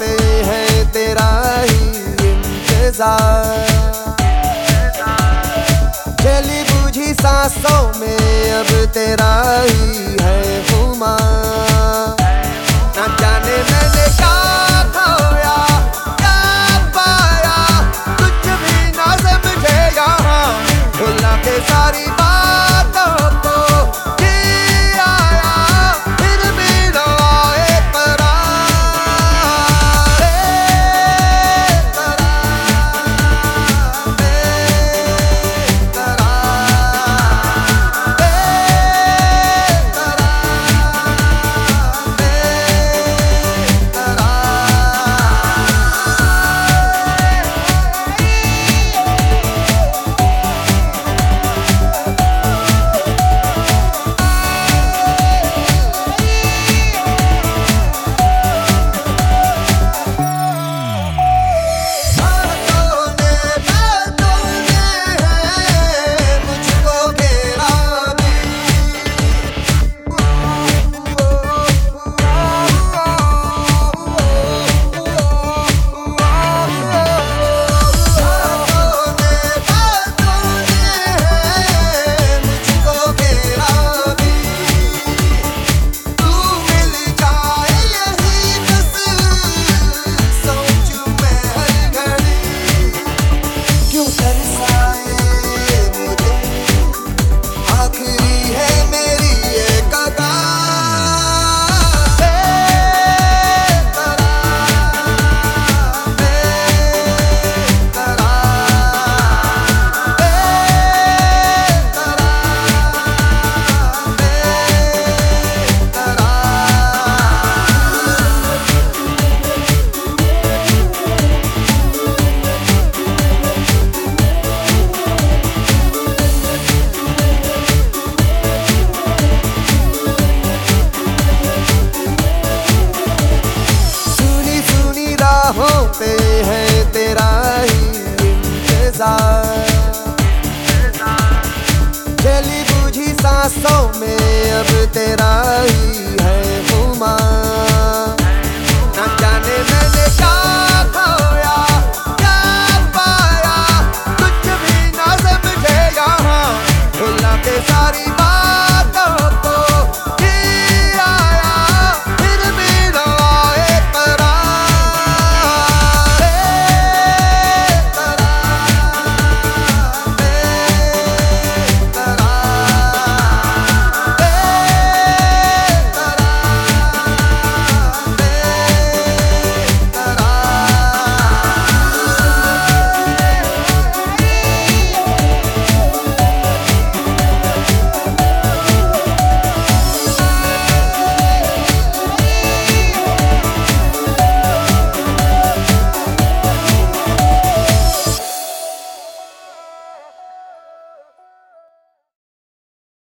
से है तेरा ही चली बुझी सांसों में अब तेरा ही है हुमा। न जाने मैंने क्या क्या पाया, कुछ भी ना समझे भुला के सारी बात से है तेरा ही चली बुझी सांसों में अब तेरा ही है हुमा न जाने मैंने क्या खोया, क्या पाया, कुछ भी ना समझे यहाँ। भुला के सारी बात